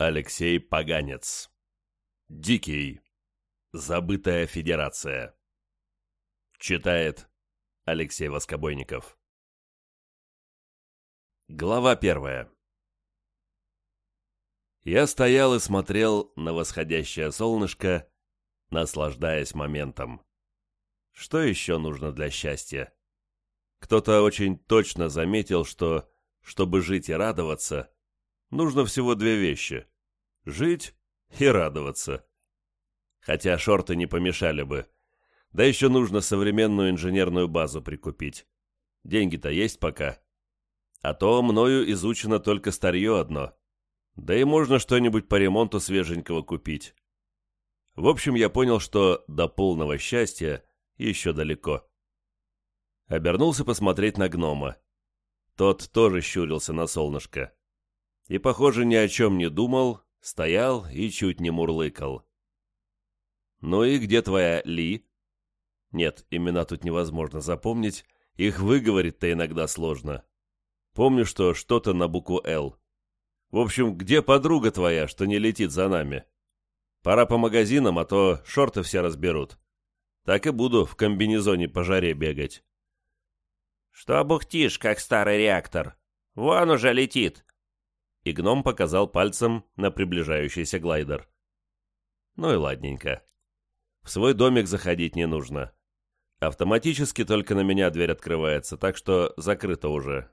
Алексей Поганец. Дикий. Забытая федерация. Читает Алексей Воскобойников. Глава первая. Я стоял и смотрел на восходящее солнышко, наслаждаясь моментом. Что еще нужно для счастья? Кто-то очень точно заметил, что, чтобы жить и радоваться, нужно всего две вещи — жить и радоваться. Хотя шорты не помешали бы. Да еще нужно современную инженерную базу прикупить. Деньги-то есть пока. А то мною изучено только старье одно. Да и можно что-нибудь по ремонту свеженького купить. В общем, я понял, что до полного счастья еще далеко. Обернулся посмотреть на гнома. Тот тоже щурился на солнышко. И, похоже, ни о чем не думал, стоял и чуть не мурлыкал. «Ну и где твоя Ли?» «Нет, имена тут невозможно запомнить, их выговорить-то иногда сложно. Помню, что что-то на букву «Л». В общем, где подруга твоя, что не летит за нами? Пора по магазинам, а то шорты все разберут. Так и буду в комбинезоне по жаре бегать. «Что бухтишь, как старый реактор? Вон уже летит!» И гном показал пальцем на приближающийся глайдер. Ну и ладненько. В свой домик заходить не нужно. Автоматически только на меня дверь открывается, так что закрыто уже.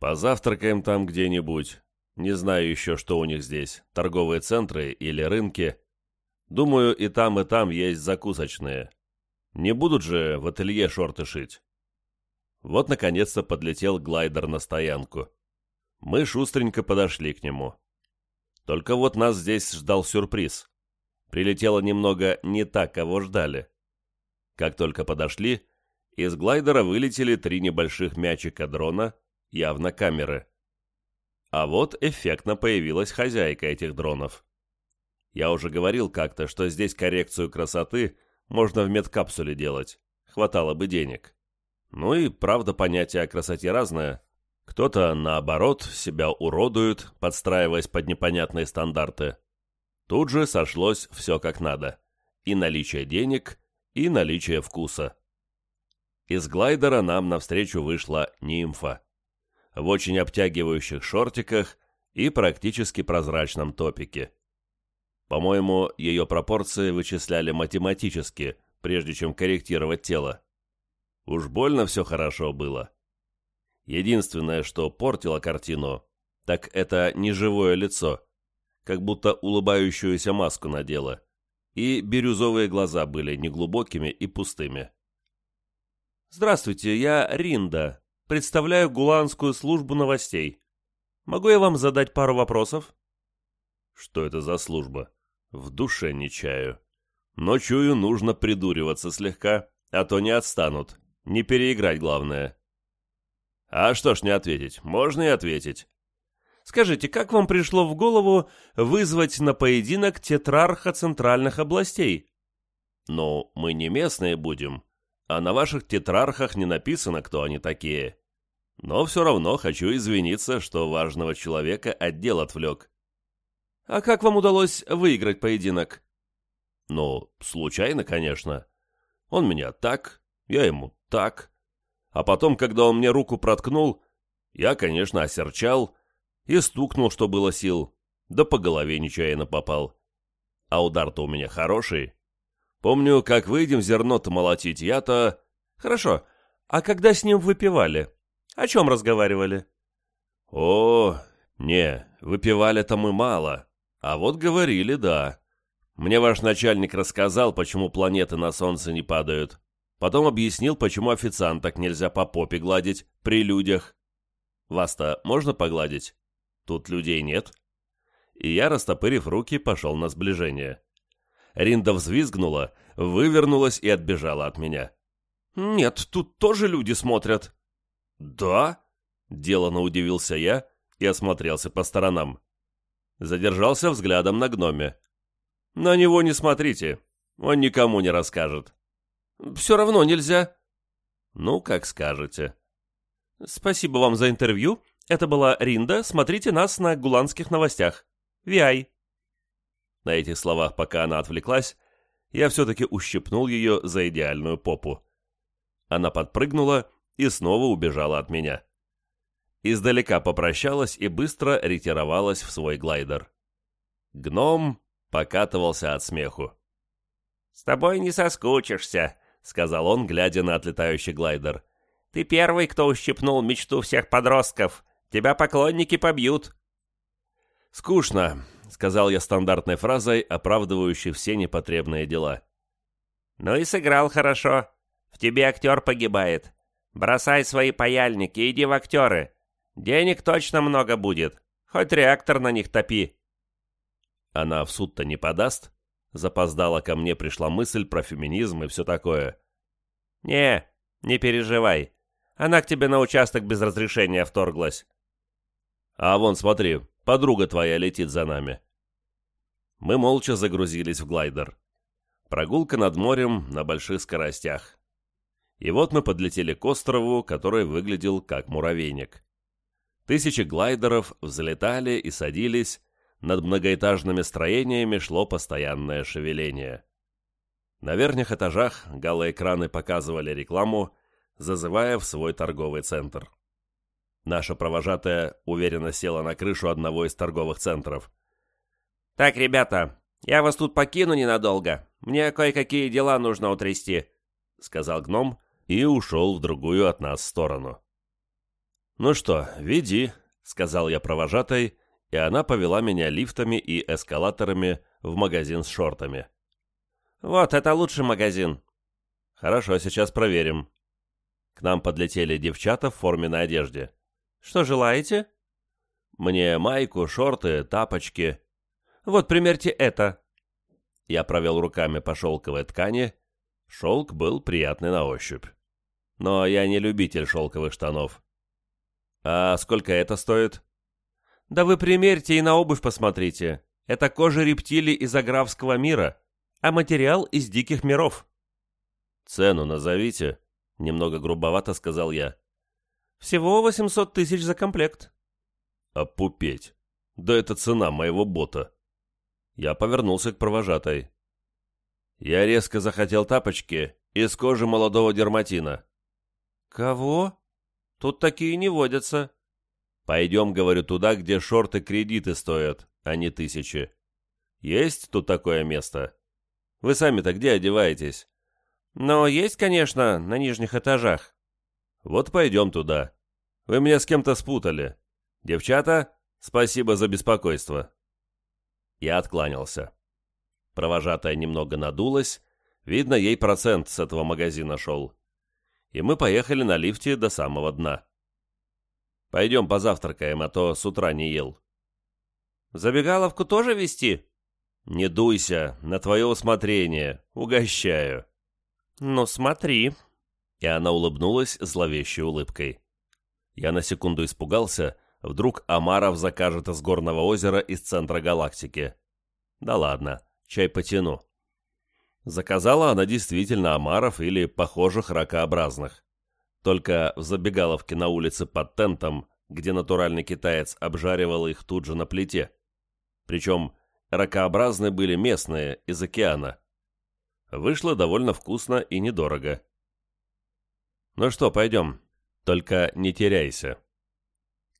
Позавтракаем там где-нибудь. Не знаю еще, что у них здесь, торговые центры или рынки. Думаю, и там, и там есть закусочные. Не будут же в ателье шорты шить. Вот, наконец-то, подлетел глайдер на стоянку. Мы шустренько подошли к нему. Только вот нас здесь ждал сюрприз. Прилетело немного не так, кого ждали. Как только подошли, из глайдера вылетели три небольших мячика дрона, явно камеры. А вот эффектно появилась хозяйка этих дронов. Я уже говорил как-то, что здесь коррекцию красоты можно в медкапсуле делать. Хватало бы денег. Ну и правда понятие о красоте разное. Кто-то, наоборот, себя уродует, подстраиваясь под непонятные стандарты. Тут же сошлось все как надо. И наличие денег, и наличие вкуса. Из глайдера нам навстречу вышла нимфа. В очень обтягивающих шортиках и практически прозрачном топике. По-моему, ее пропорции вычисляли математически, прежде чем корректировать тело. Уж больно все хорошо было. Единственное, что портило картину, так это неживое лицо, как будто улыбающуюся маску надела, и бирюзовые глаза были неглубокими и пустыми. «Здравствуйте, я Ринда, представляю Гуланскую службу новостей. Могу я вам задать пару вопросов?» «Что это за служба? В душе не чаю. Но чую, нужно придуриваться слегка, а то не отстанут». Не переиграть главное. А что ж не ответить? Можно и ответить. Скажите, как вам пришло в голову вызвать на поединок тетрарха центральных областей? Ну, мы не местные будем, а на ваших тетрархах не написано, кто они такие. Но все равно хочу извиниться, что важного человека отдел отвлек. А как вам удалось выиграть поединок? Ну, случайно, конечно. Он меня так, я ему так. А потом, когда он мне руку проткнул, я, конечно, осерчал и стукнул, что было сил, да по голове нечаянно попал. А удар-то у меня хороший. Помню, как выйдем зерно-то молотить, я-то... Хорошо, а когда с ним выпивали? О чем разговаривали? О, не, выпивали-то мы мало. А вот говорили, да. Мне ваш начальник рассказал, почему планеты на Солнце не падают. Потом объяснил, почему официанток нельзя по попе гладить при людях. Вас-то можно погладить? Тут людей нет. И я, растопырив руки, пошел на сближение. Ринда взвизгнула, вывернулась и отбежала от меня. «Нет, тут тоже люди смотрят». «Да?» – делано удивился я и осмотрелся по сторонам. Задержался взглядом на гноме. «На него не смотрите, он никому не расскажет». Все равно нельзя». «Ну, как скажете». «Спасибо вам за интервью. Это была Ринда. Смотрите нас на гуланских новостях». Виай». На этих словах, пока она отвлеклась, я все-таки ущипнул ее за идеальную попу. Она подпрыгнула и снова убежала от меня. Издалека попрощалась и быстро ретировалась в свой глайдер. Гном покатывался от смеху. «С тобой не соскучишься», — сказал он, глядя на отлетающий глайдер. «Ты первый, кто ущипнул мечту всех подростков. Тебя поклонники побьют». «Скучно», — сказал я стандартной фразой, оправдывающей все непотребные дела. «Ну и сыграл хорошо. В тебе актер погибает. Бросай свои паяльники, иди в актеры. Денег точно много будет. Хоть реактор на них топи». Она в суд-то не подаст? Запоздала ко мне пришла мысль про феминизм и все такое. «Не, не переживай. Она к тебе на участок без разрешения вторглась». «А вон, смотри, подруга твоя летит за нами». Мы молча загрузились в глайдер. Прогулка над морем на больших скоростях. И вот мы подлетели к острову, который выглядел как муравейник. Тысячи глайдеров взлетали и садились, над многоэтажными строениями шло постоянное шевеление. На верхних этажах галоэкраны показывали рекламу, зазывая в свой торговый центр. Наша провожатая уверенно села на крышу одного из торговых центров. «Так, ребята, я вас тут покину ненадолго. Мне кое-какие дела нужно утрясти», — сказал гном и ушел в другую от нас сторону. «Ну что, веди», — сказал я провожатой, и она повела меня лифтами и эскалаторами в магазин с шортами. «Вот, это лучший магазин». «Хорошо, сейчас проверим». К нам подлетели девчата в форменной одежде. «Что желаете?» «Мне майку, шорты, тапочки». «Вот, примерьте это». Я провел руками по шелковой ткани. Шелк был приятный на ощупь. Но я не любитель шелковых штанов. «А сколько это стоит?» Да вы примерьте и на обувь посмотрите. Это кожа рептилий из аграфского мира, а материал из диких миров. Цену назовите, немного грубовато сказал я. Всего 800 тысяч за комплект. Опупеть. Да это цена моего бота. Я повернулся к провожатой. Я резко захотел тапочки из кожи молодого дерматина. Кого? Тут такие не водятся. Пойдем, говорю, туда, где шорты-кредиты стоят, а не тысячи. Есть тут такое место? Вы сами-то где одеваетесь? Но есть, конечно, на нижних этажах. Вот пойдем туда. Вы меня с кем-то спутали. Девчата, спасибо за беспокойство. Я откланялся. Провожатая немного надулась. Видно, ей процент с этого магазина шел. И мы поехали на лифте до самого дна. Пойдем позавтракаем, а то с утра не ел». «Забегаловку тоже вести?» «Не дуйся, на твое усмотрение, угощаю». «Ну, смотри». И она улыбнулась зловещей улыбкой. Я на секунду испугался, вдруг Амаров закажет из горного озера из центра галактики. Да ладно, чай потяну. Заказала она действительно омаров или похожих ракообразных. Только в забегаловке на улице под тентом, где натуральный китаец обжаривал их тут же на плите. Причем ракообразные были местные, из океана. Вышло довольно вкусно и недорого. Ну что, пойдем. Только не теряйся.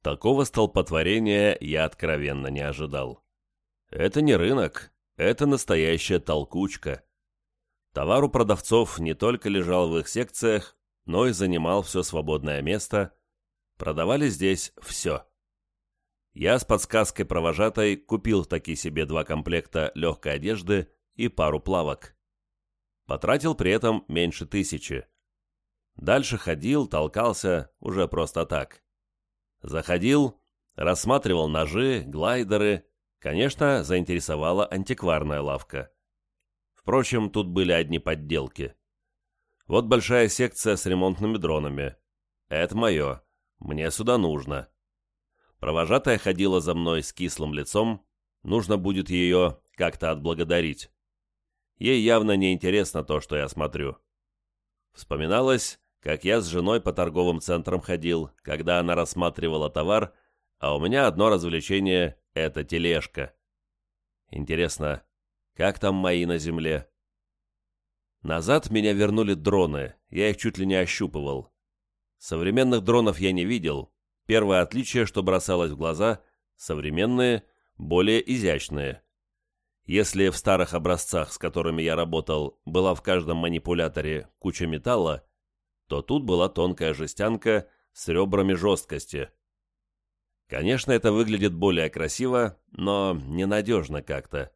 Такого столпотворения я откровенно не ожидал. Это не рынок, это настоящая толкучка. Товар у продавцов не только лежал в их секциях, но и занимал все свободное место. Продавали здесь все. Я с подсказкой провожатой купил таки себе два комплекта легкой одежды и пару плавок. Потратил при этом меньше тысячи. Дальше ходил, толкался, уже просто так. Заходил, рассматривал ножи, глайдеры. Конечно, заинтересовала антикварная лавка. Впрочем, тут были одни подделки. Вот большая секция с ремонтными дронами. Это мое. Мне сюда нужно. Провожатая ходила за мной с кислым лицом. Нужно будет ее как-то отблагодарить. Ей явно не интересно то, что я смотрю. Вспоминалось, как я с женой по торговым центрам ходил, когда она рассматривала товар, а у меня одно развлечение — это тележка. Интересно, как там мои на земле? Назад меня вернули дроны, я их чуть ли не ощупывал. Современных дронов я не видел. Первое отличие, что бросалось в глаза – современные, более изящные. Если в старых образцах, с которыми я работал, была в каждом манипуляторе куча металла, то тут была тонкая жестянка с ребрами жесткости. Конечно, это выглядит более красиво, но ненадежно как-то.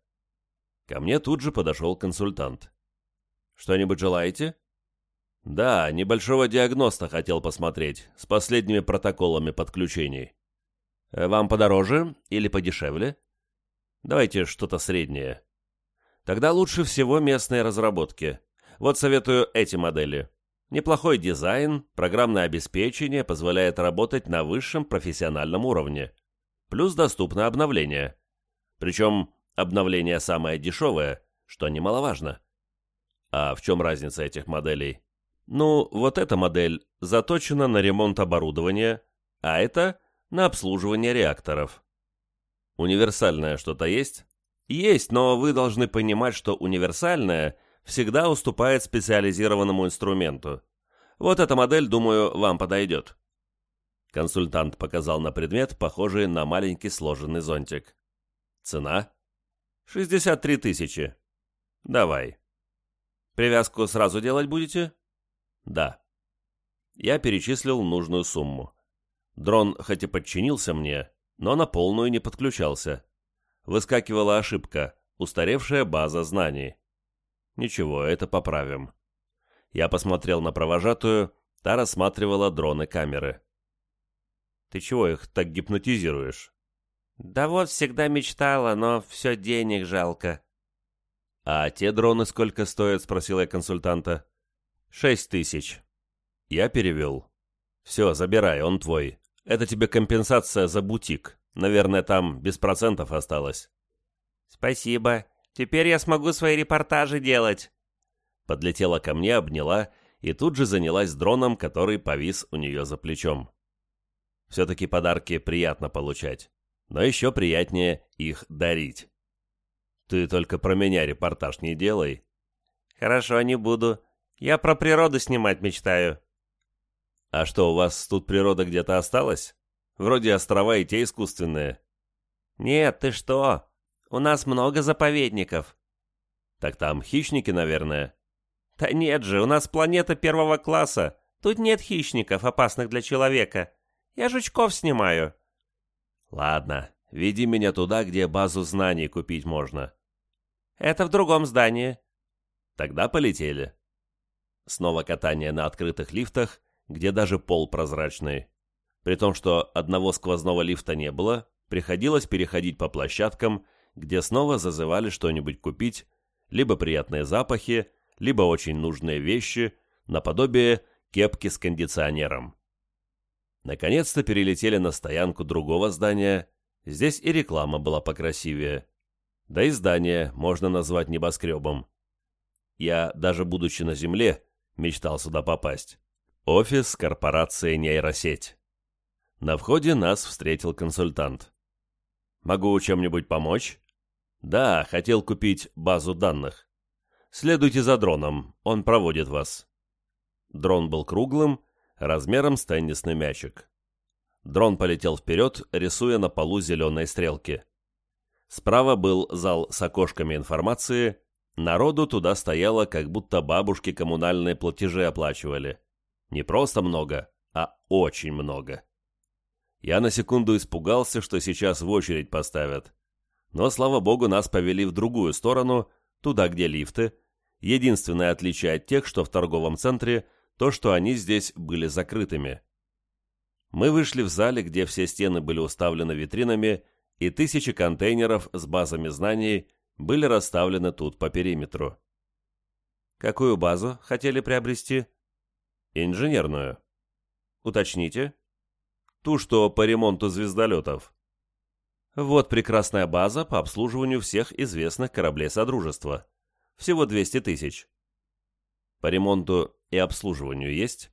Ко мне тут же подошел консультант. «Что-нибудь желаете?» «Да, небольшого диагноста хотел посмотреть, с последними протоколами подключений. Вам подороже или подешевле?» «Давайте что-то среднее». «Тогда лучше всего местные разработки. Вот советую эти модели. Неплохой дизайн, программное обеспечение позволяет работать на высшем профессиональном уровне. Плюс доступно обновление. Причем обновление самое дешевое, что немаловажно. А в чем разница этих моделей? Ну, вот эта модель заточена на ремонт оборудования, а это на обслуживание реакторов. Универсальное что-то есть? Есть, но вы должны понимать, что универсальное всегда уступает специализированному инструменту. Вот эта модель, думаю, вам подойдет. Консультант показал на предмет, похожий на маленький сложенный зонтик. Цена? 63 тысячи. Давай. Привязку сразу делать будете? Да. Я перечислил нужную сумму. Дрон хоть и подчинился мне, но на полную не подключался. Выскакивала ошибка, устаревшая база знаний. Ничего, это поправим. Я посмотрел на провожатую, та рассматривала дроны камеры. «Ты чего их так гипнотизируешь?» «Да вот всегда мечтала, но все денег жалко». «А те дроны сколько стоят?» — спросил я консультанта. «Шесть тысяч». Я перевел. «Все, забирай, он твой. Это тебе компенсация за бутик. Наверное, там без процентов осталось». «Спасибо. Теперь я смогу свои репортажи делать». Подлетела ко мне, обняла и тут же занялась дроном, который повис у нее за плечом. Все-таки подарки приятно получать, но еще приятнее их дарить. Ты только про меня репортаж не делай. Хорошо, не буду. Я про природу снимать мечтаю. А что, у вас тут природа где-то осталась? Вроде острова и те искусственные. Нет, ты что? У нас много заповедников. Так там хищники, наверное. Да нет же, у нас планета первого класса. Тут нет хищников, опасных для человека. Я жучков снимаю. Ладно, веди меня туда, где базу знаний купить можно. Это в другом здании. Тогда полетели. Снова катание на открытых лифтах, где даже пол прозрачный. При том, что одного сквозного лифта не было, приходилось переходить по площадкам, где снова зазывали что-нибудь купить, либо приятные запахи, либо очень нужные вещи, наподобие кепки с кондиционером. Наконец-то перелетели на стоянку другого здания, здесь и реклама была покрасивее. Да и здание можно назвать небоскребом. Я, даже будучи на Земле, мечтал сюда попасть. Офис корпорации «Нейросеть». На входе нас встретил консультант. «Могу чем-нибудь помочь?» «Да, хотел купить базу данных. Следуйте за дроном, он проводит вас». Дрон был круглым, размером с теннисный мячик. Дрон полетел вперед, рисуя на полу зеленые стрелки. Справа был зал с окошками информации, народу туда стояло, как будто бабушки коммунальные платежи оплачивали. Не просто много, а очень много. Я на секунду испугался, что сейчас в очередь поставят. Но, слава богу, нас повели в другую сторону, туда, где лифты. Единственное отличие от тех, что в торговом центре, то, что они здесь были закрытыми. Мы вышли в зале, где все стены были уставлены витринами, и тысячи контейнеров с базами знаний были расставлены тут по периметру. Какую базу хотели приобрести? Инженерную. Уточните. Ту, что по ремонту звездолетов. Вот прекрасная база по обслуживанию всех известных кораблей Содружества. Всего 200 тысяч. По ремонту и обслуживанию есть?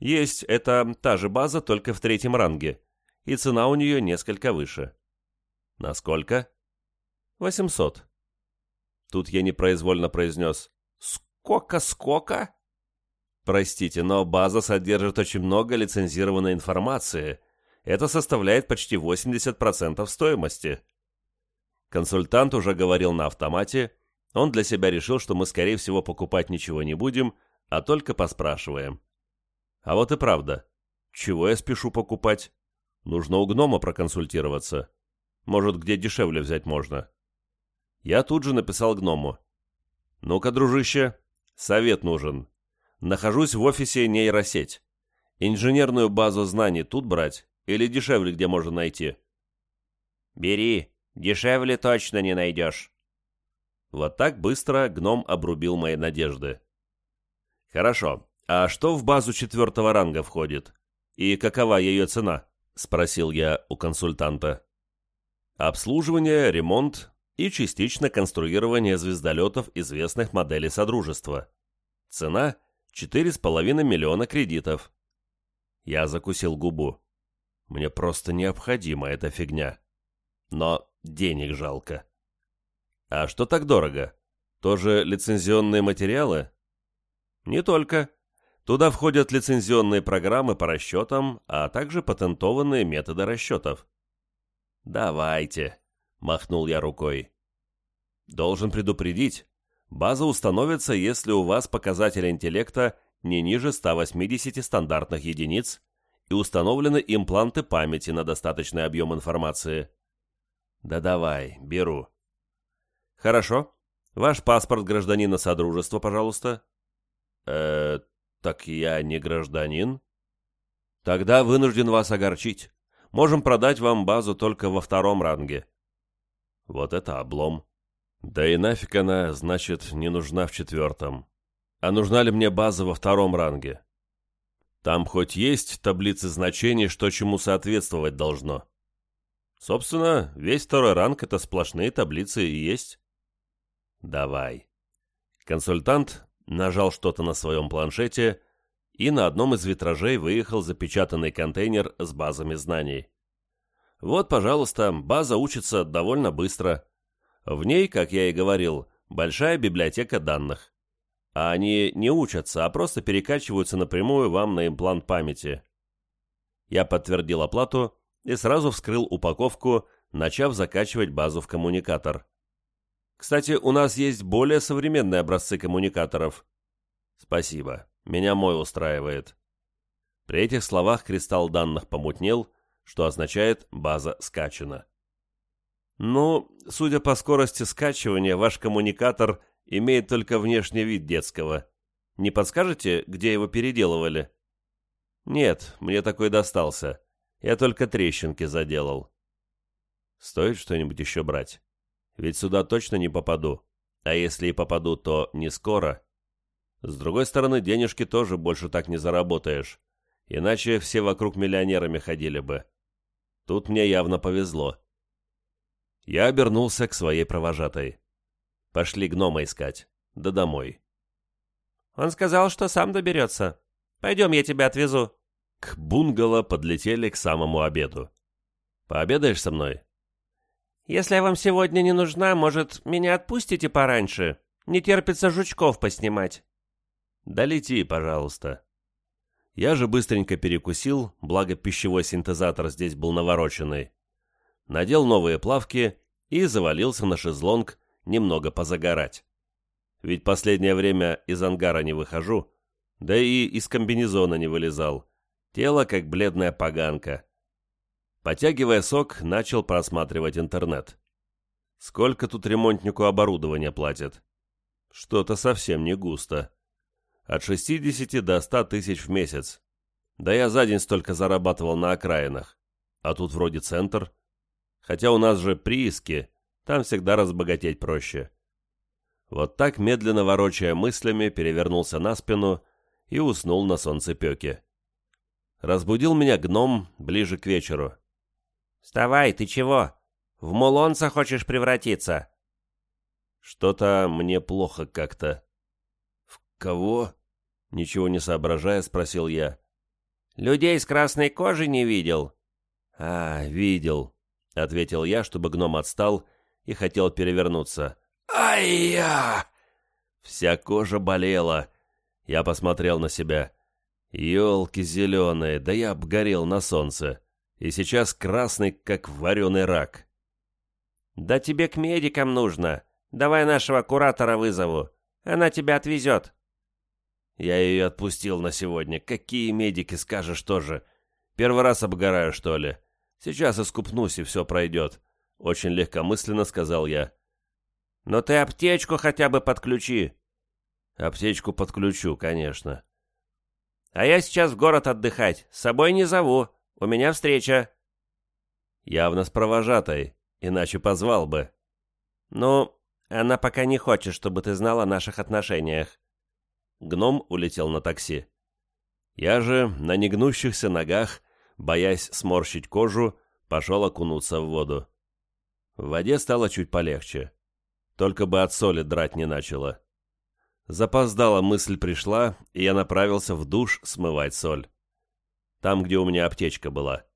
Есть, это та же база, только в третьем ранге, и цена у нее несколько выше. Насколько? «Восемьсот». Тут я непроизвольно произнес «Сколько-сколько?» Простите, но база содержит очень много лицензированной информации. Это составляет почти 80% стоимости. Консультант уже говорил на автомате. Он для себя решил, что мы, скорее всего, покупать ничего не будем, а только поспрашиваем. А вот и правда. Чего я спешу покупать? Нужно у гнома проконсультироваться. Может, где дешевле взять можно. Я тут же написал гному. «Ну-ка, дружище, совет нужен. Нахожусь в офисе нейросеть. Инженерную базу знаний тут брать или дешевле где можно найти? Бери, дешевле точно не найдешь. Вот так быстро гном обрубил мои надежды. Хорошо, а что в базу четвертого ранга входит? И какова ее цена? Спросил я у консультанта. Обслуживание, ремонт и частично конструирование звездолетов известных моделей Содружества. Цена – Четыре с половиной миллиона кредитов. Я закусил губу. Мне просто необходима эта фигня. Но денег жалко. А что так дорого? Тоже лицензионные материалы? Не только. Туда входят лицензионные программы по расчетам, а также патентованные методы расчетов. «Давайте», — махнул я рукой. «Должен предупредить, База установится, если у вас показатель интеллекта не ниже 180 стандартных единиц и установлены импланты памяти на достаточный объем информации. Да давай, беру. Хорошо. Ваш паспорт гражданина Содружества, пожалуйста. Э, так я не гражданин. Тогда вынужден вас огорчить. Можем продать вам базу только во втором ранге. Вот это облом. Да и нафиг она, значит, не нужна в четвертом. А нужна ли мне база во втором ранге? Там хоть есть таблицы значений, что чему соответствовать должно. Собственно, весь второй ранг — это сплошные таблицы и есть. Давай. Консультант нажал что-то на своем планшете, и на одном из витражей выехал запечатанный контейнер с базами знаний. Вот, пожалуйста, база учится довольно быстро — в ней, как я и говорил, большая библиотека данных. А они не учатся, а просто перекачиваются напрямую вам на имплант памяти. Я подтвердил оплату и сразу вскрыл упаковку, начав закачивать базу в коммуникатор. Кстати, у нас есть более современные образцы коммуникаторов. Спасибо, меня мой устраивает. При этих словах кристалл данных помутнел, что означает «база скачана». Ну, судя по скорости скачивания, ваш коммуникатор имеет только внешний вид детского. Не подскажете, где его переделывали? Нет, мне такой достался. Я только трещинки заделал. Стоит что-нибудь еще брать? Ведь сюда точно не попаду. А если и попаду, то не скоро. С другой стороны, денежки тоже больше так не заработаешь. Иначе все вокруг миллионерами ходили бы. Тут мне явно повезло. Я обернулся к своей провожатой. Пошли гнома искать. Да домой. Он сказал, что сам доберется. Пойдем, я тебя отвезу. К бунгало подлетели к самому обеду. Пообедаешь со мной? Если я вам сегодня не нужна, может, меня отпустите пораньше? Не терпится жучков поснимать. Да лети, пожалуйста. Я же быстренько перекусил, благо пищевой синтезатор здесь был навороченный надел новые плавки и завалился на шезлонг немного позагорать. Ведь последнее время из ангара не выхожу, да и из комбинезона не вылезал. Тело как бледная поганка. Потягивая сок, начал просматривать интернет. Сколько тут ремонтнику оборудования платят? Что-то совсем не густо. От 60 до 100 тысяч в месяц. Да я за день столько зарабатывал на окраинах. А тут вроде центр. Хотя у нас же прииски, там всегда разбогатеть проще. Вот так, медленно ворочая мыслями, перевернулся на спину и уснул на солнцепеке. Разбудил меня гном ближе к вечеру. «Вставай, ты чего? В мулонца хочешь превратиться?» «Что-то мне плохо как-то». «В кого?» Ничего не соображая, спросил я. «Людей с красной кожей не видел?» «А, видел. — ответил я, чтобы гном отстал, и хотел перевернуться. «Ай-я!» Вся кожа болела. Я посмотрел на себя. Елки зеленые, да я обгорел на солнце. И сейчас красный, как вареный рак. «Да тебе к медикам нужно. Давай нашего куратора вызову. Она тебя отвезет». Я ее отпустил на сегодня. Какие медики, скажешь тоже. Первый раз обгораю, что ли? Сейчас искупнусь, и все пройдет. Очень легкомысленно сказал я. «Но ты аптечку хотя бы подключи». «Аптечку подключу, конечно». «А я сейчас в город отдыхать. С собой не зову. У меня встреча». «Явно с провожатой, иначе позвал бы». «Ну, она пока не хочет, чтобы ты знал о наших отношениях». Гном улетел на такси. Я же на негнущихся ногах, боясь сморщить кожу, пошел окунуться в воду. В воде стало чуть полегче. Только бы от соли драть не начало. Запоздала мысль пришла, и я направился в душ смывать соль. Там, где у меня аптечка была.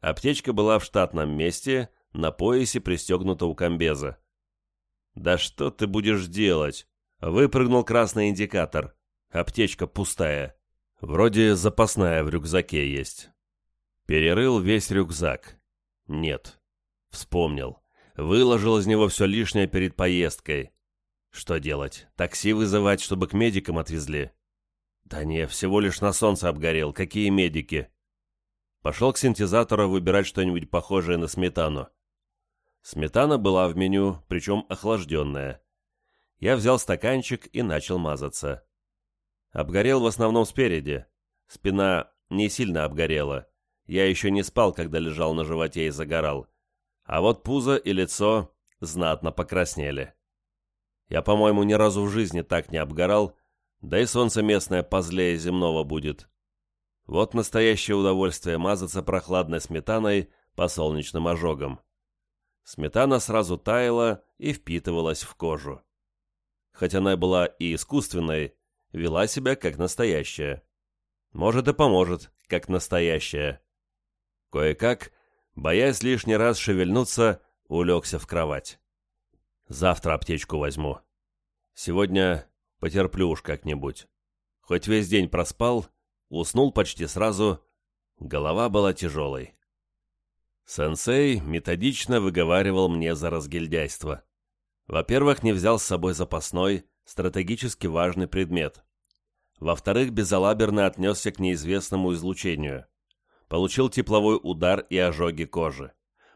Аптечка была в штатном месте, на поясе пристегнута у комбеза. «Да что ты будешь делать?» Выпрыгнул красный индикатор. Аптечка пустая. Вроде запасная в рюкзаке есть. Перерыл весь рюкзак. Нет. Вспомнил. Выложил из него все лишнее перед поездкой. Что делать? Такси вызывать, чтобы к медикам отвезли? Да не, всего лишь на солнце обгорел. Какие медики? Пошел к синтезатору выбирать что-нибудь похожее на сметану. Сметана была в меню, причем охлажденная. Я взял стаканчик и начал мазаться. Обгорел в основном спереди. Спина не сильно обгорела. Я еще не спал, когда лежал на животе и загорал а вот пузо и лицо знатно покраснели. Я, по-моему, ни разу в жизни так не обгорал, да и солнце местное позлее земного будет. Вот настоящее удовольствие мазаться прохладной сметаной по солнечным ожогам. Сметана сразу таяла и впитывалась в кожу. Хоть она была и искусственной, вела себя как настоящая. Может и поможет, как настоящая. Кое-как Боясь лишний раз шевельнуться, улегся в кровать. Завтра аптечку возьму. Сегодня потерплю уж как-нибудь. Хоть весь день проспал, уснул почти сразу, голова была тяжелой. Сенсей методично выговаривал мне за разгильдяйство. Во-первых, не взял с собой запасной, стратегически важный предмет. Во-вторых, безалаберно отнесся к неизвестному излучению получил тепловой удар и ожоги кожи.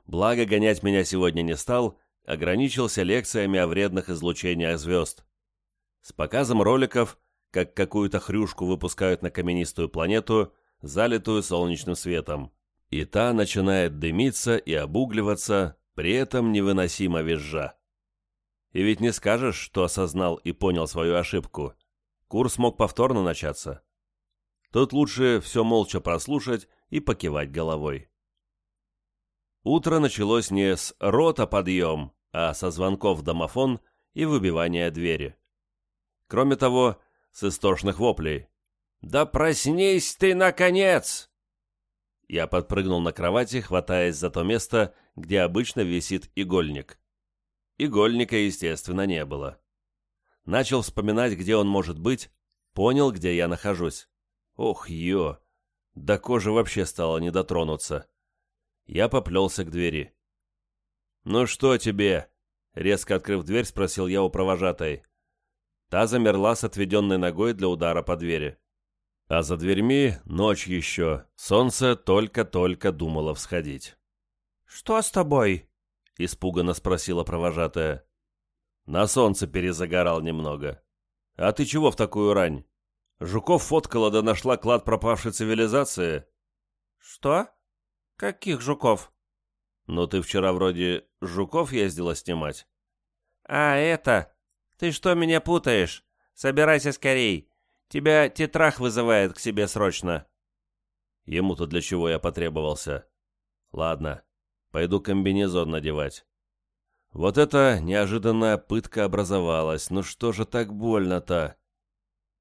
Благо, гонять меня сегодня не стал, ограничился лекциями о вредных излучениях звезд. С показом роликов, как какую-то хрюшку выпускают на каменистую планету, залитую солнечным светом. И та начинает дымиться и обугливаться, при этом невыносимо визжа. И ведь не скажешь, что осознал и понял свою ошибку. Курс мог повторно начаться. Тут лучше все молча прослушать и покивать головой. Утро началось не с рота подъем, а со звонков в домофон и выбивания двери. Кроме того, с истошных воплей. «Да проснись ты, наконец!» Я подпрыгнул на кровати, хватаясь за то место, где обычно висит игольник. Игольника, естественно, не было. Начал вспоминать, где он может быть, понял, где я нахожусь. Ох, ё! До кожи вообще стало не дотронуться. Я поплелся к двери. «Ну что тебе?» Резко открыв дверь, спросил я у провожатой. Та замерла с отведенной ногой для удара по двери. А за дверьми ночь еще. Солнце только-только думало всходить. «Что с тобой?» — испуганно спросила провожатая. «На солнце перезагорал немного. А ты чего в такую рань?» Жуков фоткала да нашла клад пропавшей цивилизации. Что? Каких жуков? Ну ты вчера вроде жуков ездила снимать. А, это... Ты что меня путаешь? Собирайся скорей. Тебя тетрах вызывает к себе срочно. Ему-то для чего я потребовался? Ладно, пойду комбинезон надевать. Вот это неожиданная пытка образовалась. Ну что же так больно-то?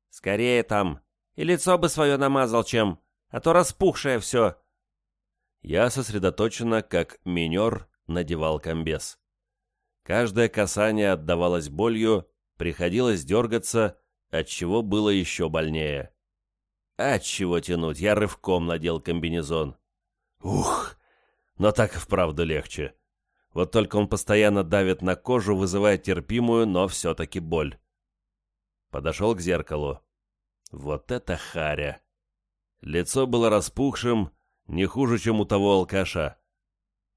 Скорее там. И лицо бы свое намазал чем, а то распухшее все. Я сосредоточенно, как минер, надевал комбез. Каждое касание отдавалось болью, приходилось дергаться, отчего было еще больнее. Отчего тянуть, я рывком надел комбинезон. Ух, но так и вправду легче. Вот только он постоянно давит на кожу, вызывая терпимую, но все-таки боль. Подошел к зеркалу. Вот это харя! Лицо было распухшим, не хуже, чем у того алкаша.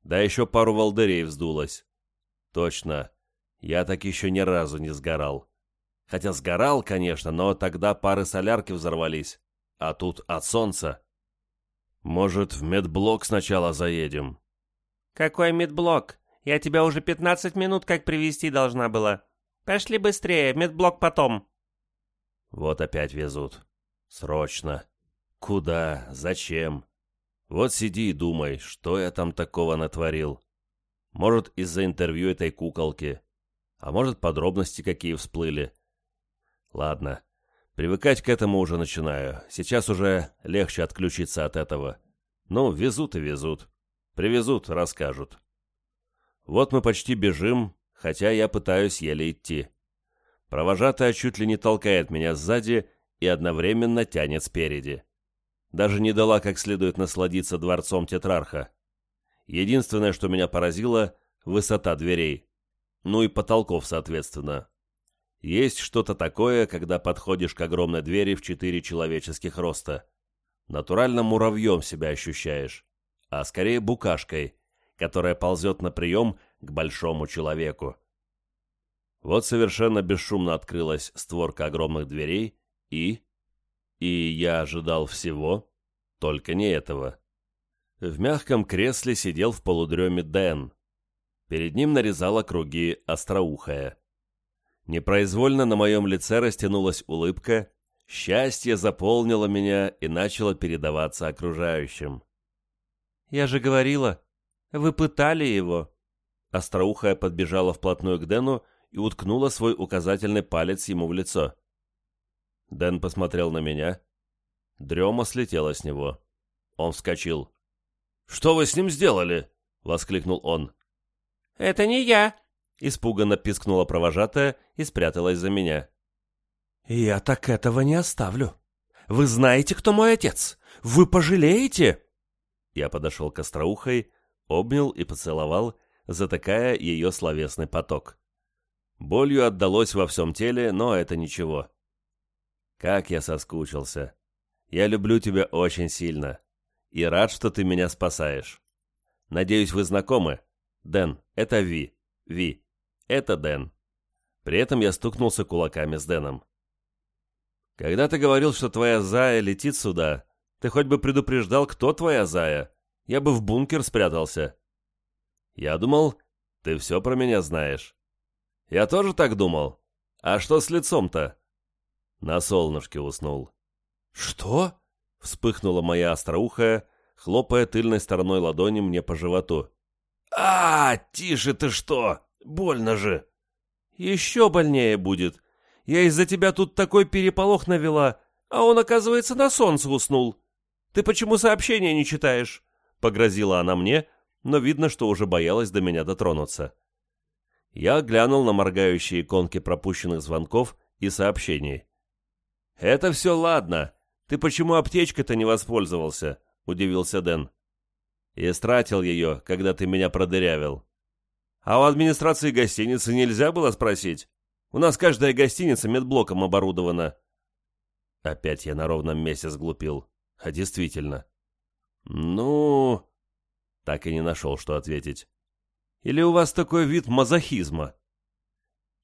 Да еще пару волдырей вздулось. Точно, я так еще ни разу не сгорал. Хотя сгорал, конечно, но тогда пары солярки взорвались. А тут от солнца. Может, в медблок сначала заедем? Какой медблок? Я тебя уже пятнадцать минут как привести должна была. Пошли быстрее, медблок потом. Вот опять везут. Срочно. Куда? Зачем? Вот сиди и думай, что я там такого натворил. Может, из-за интервью этой куколки. А может, подробности какие всплыли. Ладно, привыкать к этому уже начинаю. Сейчас уже легче отключиться от этого. Ну, везут и везут. Привезут, расскажут. Вот мы почти бежим, хотя я пытаюсь еле идти. Провожатая чуть ли не толкает меня сзади и одновременно тянет спереди. Даже не дала как следует насладиться дворцом Тетрарха. Единственное, что меня поразило — высота дверей. Ну и потолков, соответственно. Есть что-то такое, когда подходишь к огромной двери в четыре человеческих роста. Натурально муравьем себя ощущаешь, а скорее букашкой, которая ползет на прием к большому человеку. Вот совершенно бесшумно открылась створка огромных дверей, и... И я ожидал всего, только не этого. В мягком кресле сидел в полудреме Дэн. Перед ним нарезала круги остроухая. Непроизвольно на моем лице растянулась улыбка, счастье заполнило меня и начало передаваться окружающим. «Я же говорила, вы пытали его!» Остроухая подбежала вплотную к Дэну и уткнула свой указательный палец ему в лицо. Дэн посмотрел на меня. Дрема слетела с него. Он вскочил. «Что вы с ним сделали?» — воскликнул он. «Это не я!» — испуганно пискнула провожатая и спряталась за меня. «Я так этого не оставлю. Вы знаете, кто мой отец? Вы пожалеете?» Я подошел к остроухой, обнял и поцеловал, затыкая ее словесный поток. Болью отдалось во всем теле, но это ничего. Как я соскучился. Я люблю тебя очень сильно. И рад, что ты меня спасаешь. Надеюсь, вы знакомы? Дэн, это Ви. Ви. Это Дэн. При этом я стукнулся кулаками с Дэном. Когда ты говорил, что твоя зая летит сюда, ты хоть бы предупреждал, кто твоя зая. Я бы в бункер спрятался. Я думал, ты все про меня знаешь. Я тоже так думал. А что с лицом-то? На солнышке уснул. Что? Вспыхнула моя остроухая, хлопая тыльной стороной ладони мне по животу. а, тише ты что! Больно же!» «Еще больнее будет. Я из-за тебя тут такой переполох навела, а он, оказывается, на солнце уснул. Ты почему сообщения не читаешь?» Погрозила она мне, но видно, что уже боялась до меня дотронуться. Я глянул на моргающие иконки пропущенных звонков и сообщений. «Это все ладно. Ты почему аптечкой-то не воспользовался?» — удивился Дэн. «Истратил ее, когда ты меня продырявил». «А у администрации гостиницы нельзя было спросить? У нас каждая гостиница медблоком оборудована». Опять я на ровном месте сглупил. А действительно. «Ну...» Так и не нашел, что ответить. «Или у вас такой вид мазохизма?»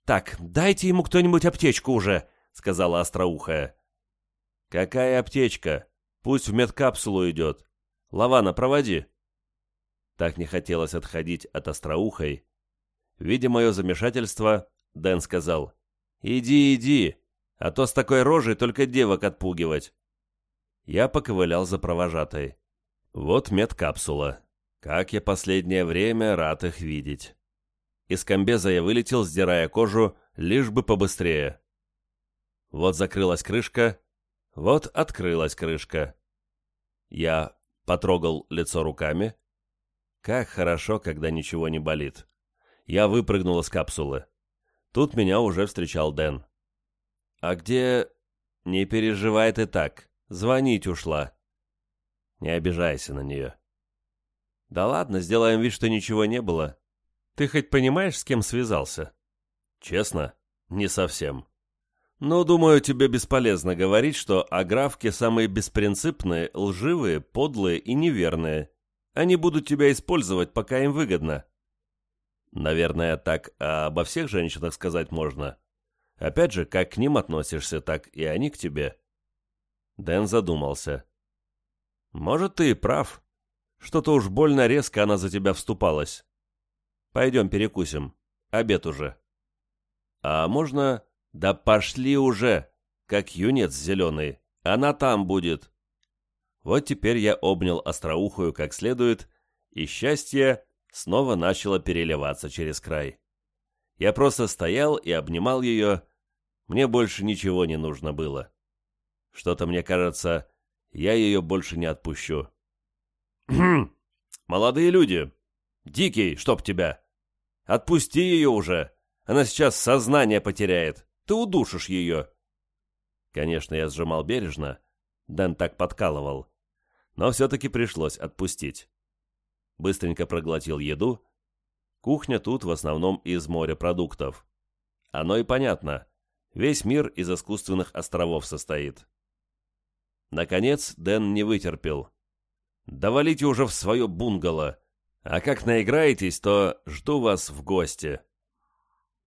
«Так, дайте ему кто-нибудь аптечку уже», — сказала остроухая. «Какая аптечка? Пусть в медкапсулу идет. Лавана, проводи». Так не хотелось отходить от остроухой. Видя мое замешательство, Дэн сказал, «Иди, иди, а то с такой рожей только девок отпугивать». Я поковылял за провожатой. Вот медкапсула. Как я последнее время рад их видеть. Из комбеза я вылетел, сдирая кожу, лишь бы побыстрее. Вот закрылась крышка, вот открылась крышка. Я потрогал лицо руками. Как хорошо, когда ничего не болит. Я выпрыгнул из капсулы. Тут меня уже встречал Дэн. «А где...» «Не переживай ты так. Звонить ушла». «Не обижайся на нее». «Да ладно, сделаем вид, что ничего не было. Ты хоть понимаешь, с кем связался?» «Честно, не совсем». «Ну, думаю, тебе бесполезно говорить, что аграфки самые беспринципные, лживые, подлые и неверные. Они будут тебя использовать, пока им выгодно». «Наверное, так обо всех женщинах сказать можно. Опять же, как к ним относишься, так и они к тебе». Дэн задумался. «Может, ты и прав. Что-то уж больно резко она за тебя вступалась. Пойдем перекусим. Обед уже». «А можно...» «Да пошли уже, как юнец зеленый, она там будет». Вот теперь я обнял остроухую как следует, и счастье снова начало переливаться через край. Я просто стоял и обнимал ее, мне больше ничего не нужно было. Что-то мне кажется, я ее больше не отпущу. «Молодые люди! Дикий, чтоб тебя! Отпусти ее уже! Она сейчас сознание потеряет!» Ты удушишь ее!» Конечно, я сжимал бережно, Дэн так подкалывал, но все-таки пришлось отпустить. Быстренько проглотил еду. Кухня тут в основном из морепродуктов. Оно и понятно. Весь мир из искусственных островов состоит. Наконец Дэн не вытерпел. «Довалите уже в свое бунгало, а как наиграетесь, то жду вас в гости».